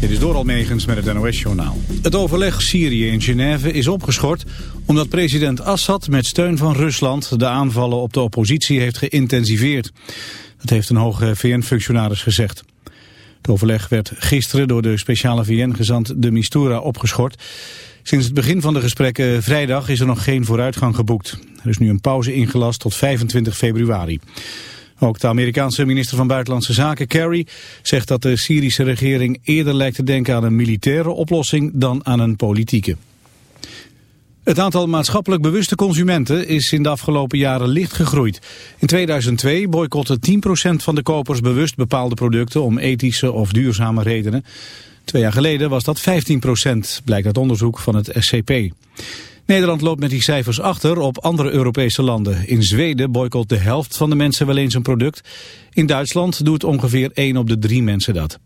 Dit is Doral Megens met het NOS-journaal. Het overleg Syrië in Genève is opgeschort omdat president Assad met steun van Rusland de aanvallen op de oppositie heeft geïntensiveerd. Dat heeft een hoge VN-functionaris gezegd. Het overleg werd gisteren door de speciale VN-gezant de Mistura opgeschort. Sinds het begin van de gesprekken vrijdag is er nog geen vooruitgang geboekt. Er is nu een pauze ingelast tot 25 februari. Ook de Amerikaanse minister van Buitenlandse Zaken, Kerry, zegt dat de Syrische regering eerder lijkt te denken aan een militaire oplossing dan aan een politieke. Het aantal maatschappelijk bewuste consumenten is in de afgelopen jaren licht gegroeid. In 2002 boycotte 10% van de kopers bewust bepaalde producten om ethische of duurzame redenen. Twee jaar geleden was dat 15%, blijkt uit onderzoek van het SCP. Nederland loopt met die cijfers achter op andere Europese landen. In Zweden boycott de helft van de mensen wel eens een product. In Duitsland doet ongeveer 1 op de 3 mensen dat.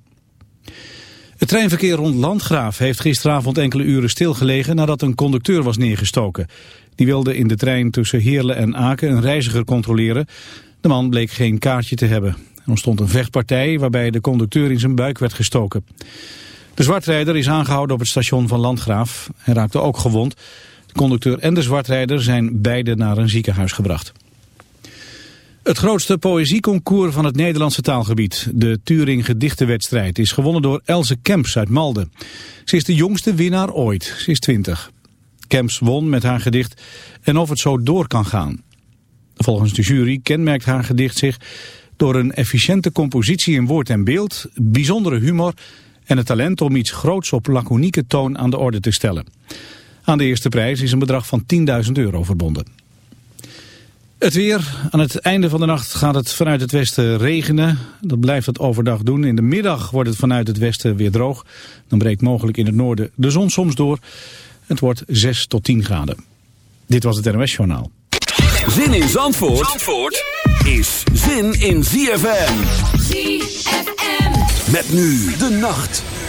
Het treinverkeer rond Landgraaf heeft gisteravond enkele uren stilgelegen nadat een conducteur was neergestoken. Die wilde in de trein tussen Heerlen en Aken een reiziger controleren. De man bleek geen kaartje te hebben. Er ontstond een vechtpartij waarbij de conducteur in zijn buik werd gestoken. De zwartrijder is aangehouden op het station van Landgraaf. Hij raakte ook gewond. De conducteur en de zwartrijder zijn beide naar een ziekenhuis gebracht. Het grootste poëzieconcours van het Nederlandse taalgebied, de Turing Gedichtenwedstrijd, is gewonnen door Else Kemps uit Malden. Ze is de jongste winnaar ooit, ze is 20. Kemps won met haar gedicht En of het zo door kan gaan. Volgens de jury kenmerkt haar gedicht zich door een efficiënte compositie in woord en beeld, bijzondere humor en het talent om iets groots op laconieke toon aan de orde te stellen. Aan de eerste prijs is een bedrag van 10.000 euro verbonden. Het weer. Aan het einde van de nacht gaat het vanuit het westen regenen. Dat blijft het overdag doen. In de middag wordt het vanuit het westen weer droog. Dan breekt mogelijk in het noorden de zon soms door. Het wordt 6 tot 10 graden. Dit was het NOS Journaal. Zin in Zandvoort, Zandvoort is zin in ZFM. ZFM. Met nu de nacht.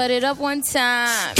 Cut it up one time.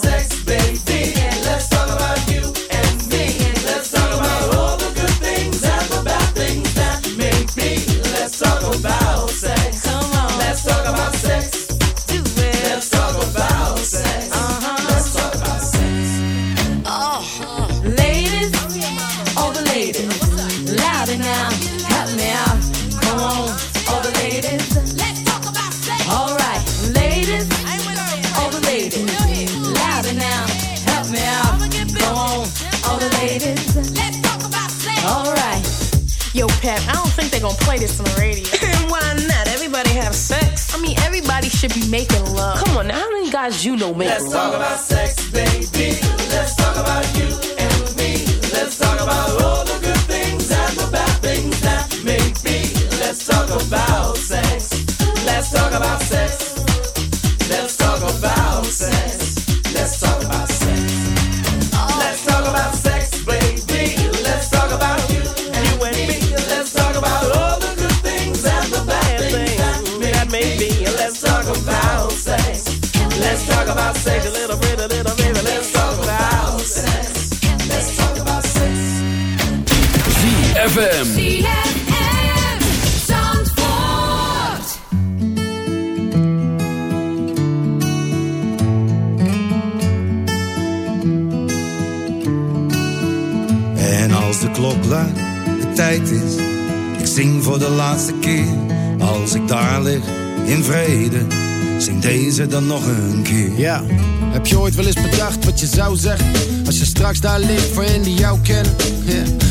Yo, Pep, I don't think they're gonna play this on the radio. Why not? Everybody have sex. I mean, everybody should be making love. Come on, now, how many guys you know make love? Let's talk about sex, baby. Let's talk about you and me. Let's talk about all ZFM. En als de klok luidt, de tijd is. Ik zing voor de laatste keer. Als ik daar lig, in vrede. Zing deze dan nog een keer. Ja, heb je ooit wel eens bedacht wat je zou zeggen? Als je straks daar ligt voor hen die jou kennen. Ja.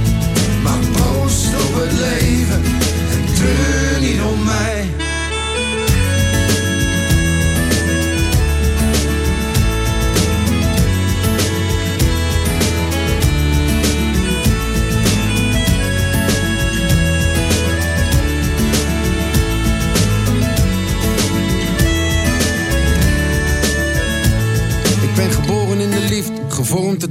op leven en treur niet om mij. Ik ben geboren in de liefde, gevormd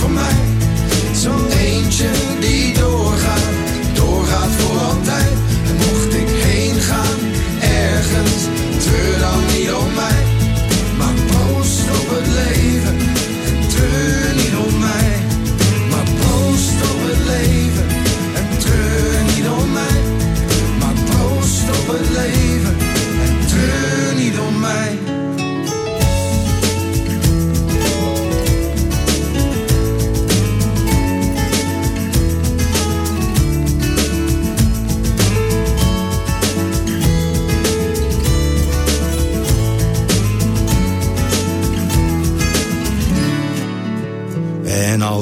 voor mij.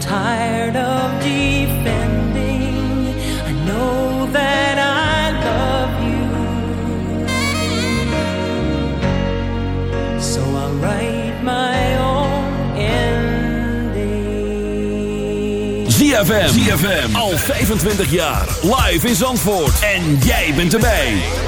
tired of defending. I know that I love you. So I'll write my own ending. ZFM, ZFM, al 25 jaar. Live in Zandvoort. En jij bent erbij.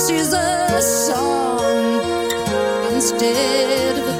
This is a song. Instead of a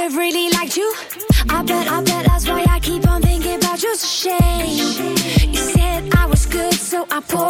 have really liked you. I bet, I bet that's why I keep on thinking about you. It's a shame. You said I was good, so I poured.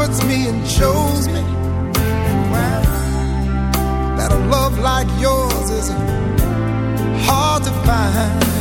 comforts me and shows me that a love like yours is hard to find.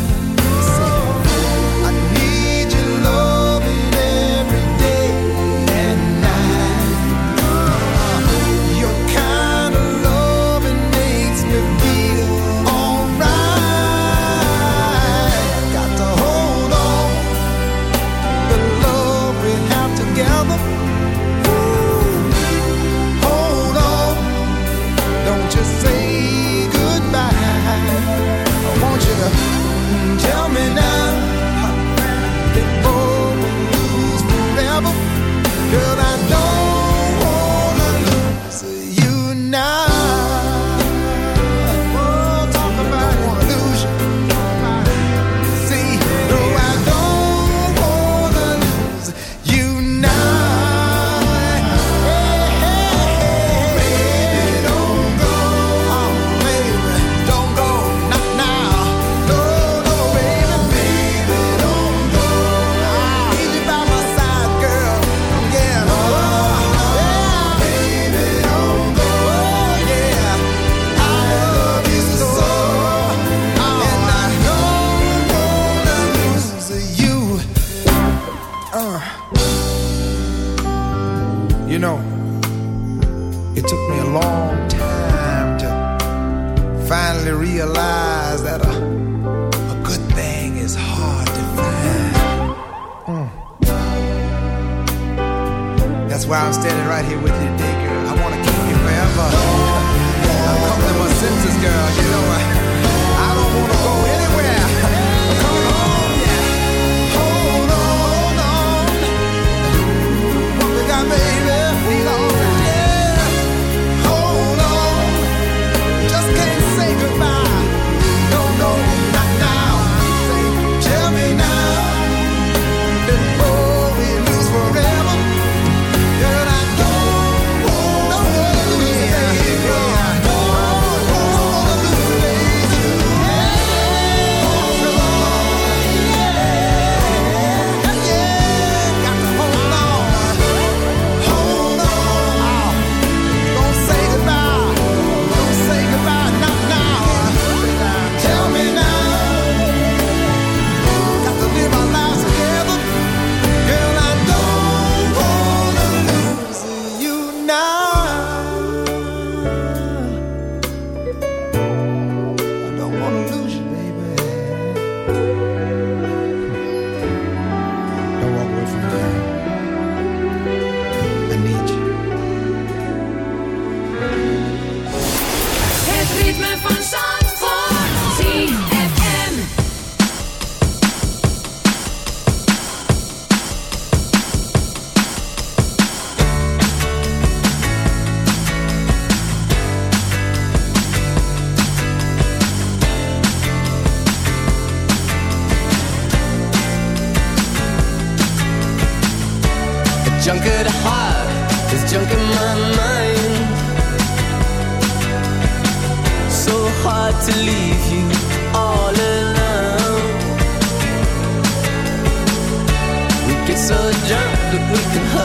I'm standing right here with you today, girl. I wanna keep you forever. I'm coming to my senses, girl. You know I.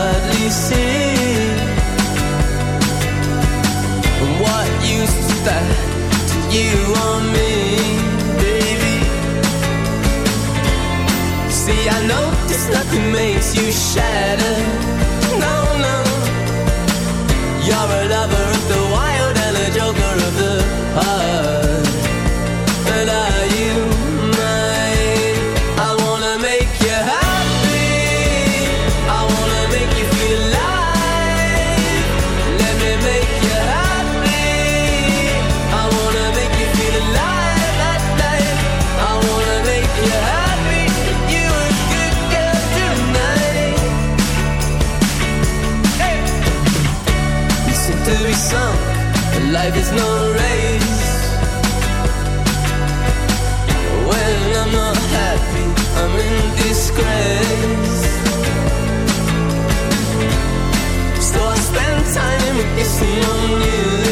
hardly see what used to that to you or me, baby? See, I notice nothing makes you shatter. No, no. You're a lover of the wild and a joker of the heart. see you.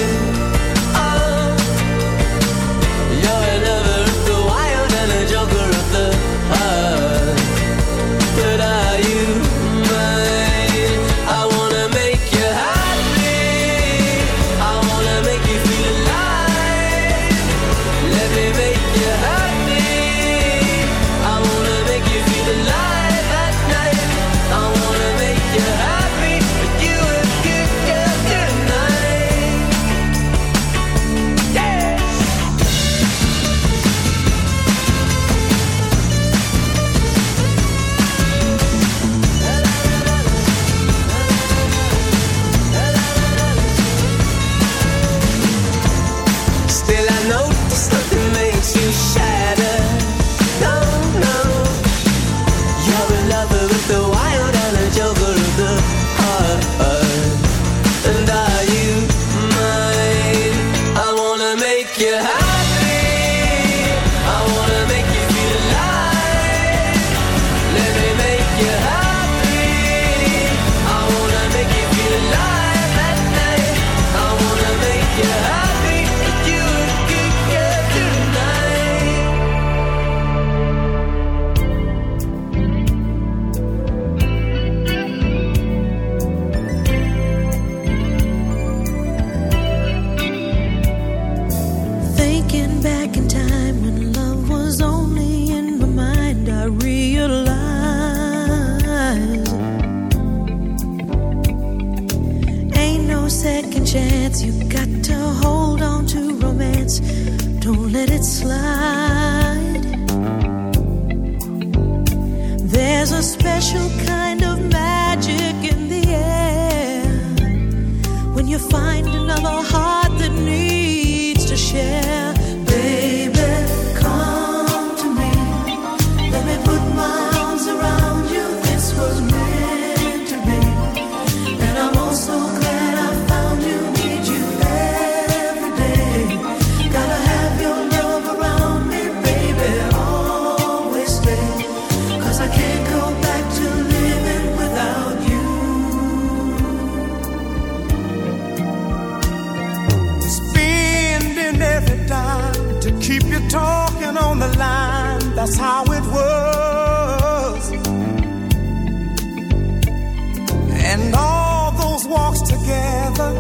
And all those walks together,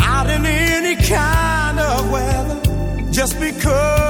out in any kind of weather, just because.